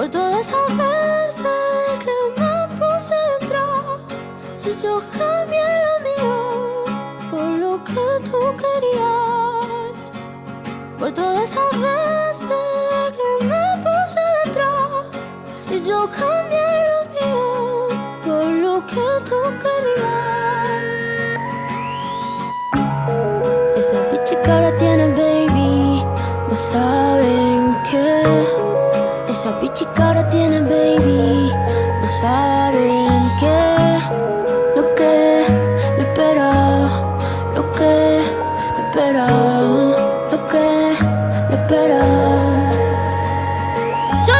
Por todas esas veces que me puse detrás y yo cambié lo mío por lo que tú querías. Por todas esas veces que me puse detrás y yo cambié lo mío por lo que tú querías. Esa bicha que ahora tiene baby, no saben qué. Esa que ahora tiene baby, no saben qué. Lo que le espera, lo que le espera, lo que le espera. Yo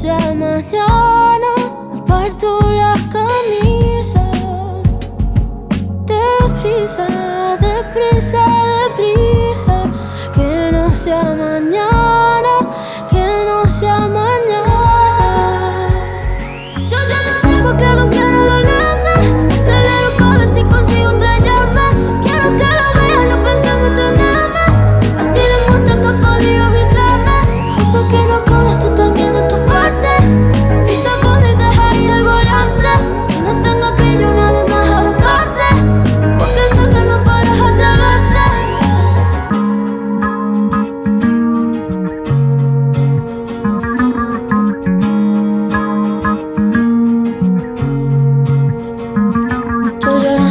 sea mañana. Me parto la camisa. Deprisa, deprisa, deprisa. Que no sea mañana.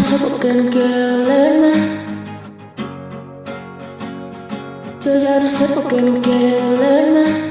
Yo ya no sé por qué no quiere dolerme. Yo ya no sé por qué no quiere dolerme.